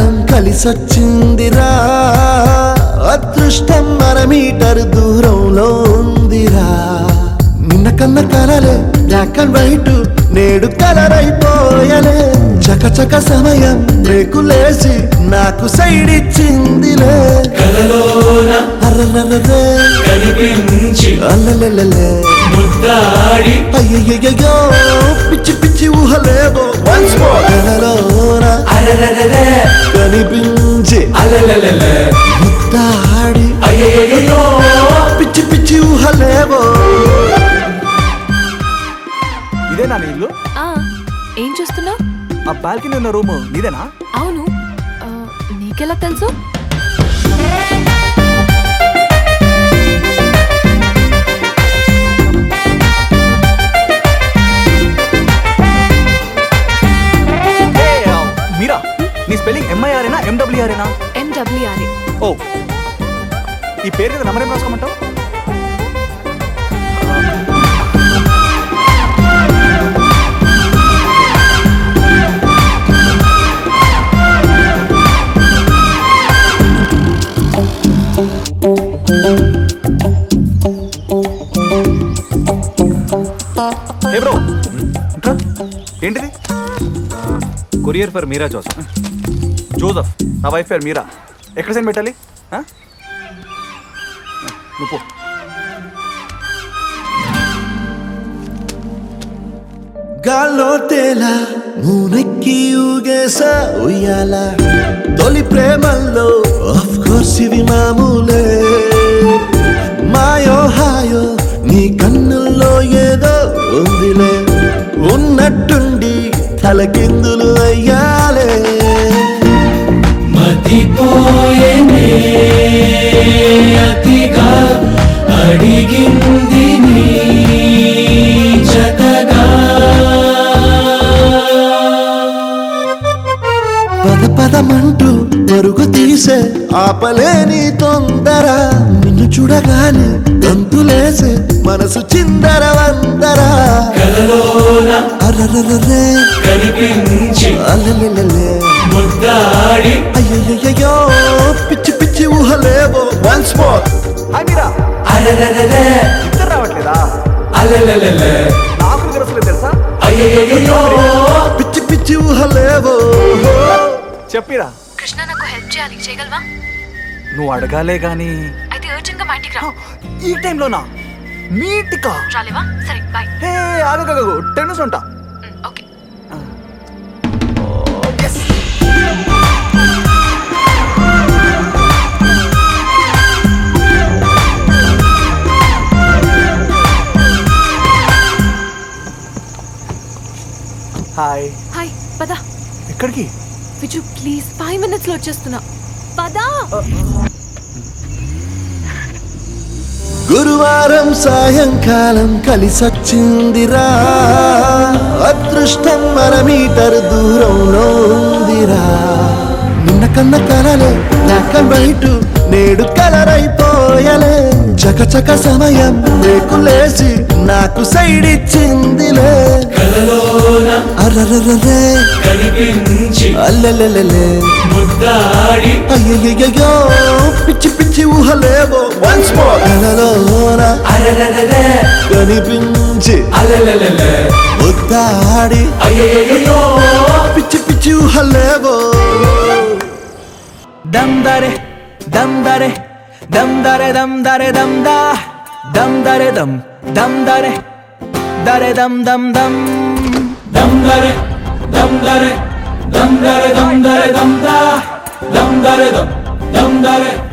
కలిసొచ్చిందిరా. అదృష్టం మన మీటర్ దూరంలో ఉందిరా. నిన్న కన్న కలలే బ్లాక్ అండ్ వైట్ నేడు కలర్ అయిపోయలే చకచక సమయం రేకులేసి నాకు సైడ్ ఇచ్చిందిలే కలలోన అర్రర్రర్రే, కనిపించి అల్లలలలే. ముద్దాడి. అయ్యయ్యయ్యో పిచ్చి పిచ్చి వన్స్ మోర్ అరరరరే కనిపించి అలలలలే ముద్దాడి పిచ్చి పిచ్చి ఊహలేవో ఇదేనా నీ ఇల్లు ఆ, ఏం చూస్తున్నావు ఆ బాల్కనీ ఉన్న రూమ్ నీదేనా అవును ఆ, నీకెలా తెలుసు ఎండబ్ల్యూఆర్ఏనా ఎండబ్ల్యూఆర్ఏ ఓ. ఈ పేరు మీద నెంబర్ ఏం రాసుకోమంటావు? ఏ బ్రో. ఏంటిది? Courier for Meera Joseph. Joseph నా వైఫ్ పేరు మీరా. ఎక్కడ సెండ్ పెట్టాలి? ఆ? నువ్వు గాల్లో తేలా మూనెక్కి ఊగేసా ఉయ్యాల. తొలి ప్రేమల్లో ఆఫ్ కోర్స్ ఇవి మామూలే. మాయో హాయో నీ కన్నుల్లో ఏదో ఉందిలే. ఉన్నట్టుండి తలకిందులు అయ్యా. మతిపోయేనే అతిగా అడిగింది నీ జతగా పద పదమంటూ పరుగు తీసే ఆపలేని తొందర నిన్ను చూడగానే గంతులేసే మనసు చిందర వందర కలలోన కనిపించి అల్లెల్లెల్లె. ముద్దాడి అయ్యయ్యయ్యో పిచ్చి పిచ్చి ఊహలేవో వన్స్ మోర్ హాయ్ మీరా అరరరరే ఇద్దరు రావట్లేదా? అలలలలే నాకు తెలుసులేదు తెలుసా? అయ్యయ్యో పిచ్చి పిచ్చి ఊహలేవో. చెప్పిరా. కృష్ణ నాకు హెల్ప్ చేయాలి. చేయగలవా? నువ్వు అడగాలే గాని. అయితే అర్జెంట్గా మా ఇంటికి రా. ఈ టైంలోనా? మీటికా రాలేవా? సరే బాయ్ హే ఆగగగగు టెన్ మినిట్స్ ఉంటా. హాయ్ హాయ్ పద. ఎక్కడికి? విజు ప్లీజ్ ఫైవ్ మినిట్స్లో వచ్చేస్తున్నా. పదా! గురువారం సాయంకాలం కలిసొచ్చిందిరా చకచక సమయం రేకులేసి నాకు సైడ్ ఇచ్చిందిలే. అల్లెల్లెల్లె. ముద్దాడి అయ్యయ్యయ్యో పిచ్చి పిచ్చి ఊహలేవో. వన్స్ మోర్ కలలోన కనిపించి అలలలలే ముద్దాడి అయ్యయ్యో పిచ్చి పిచ్చి ఊహలేవో. दम दरे दम दरे दम दा, दम दरे दम दम दरे दरे दम दम दम। दम दरे दम दरे दम दरे दम दरे दम दा, दम दरे दम दम दरे।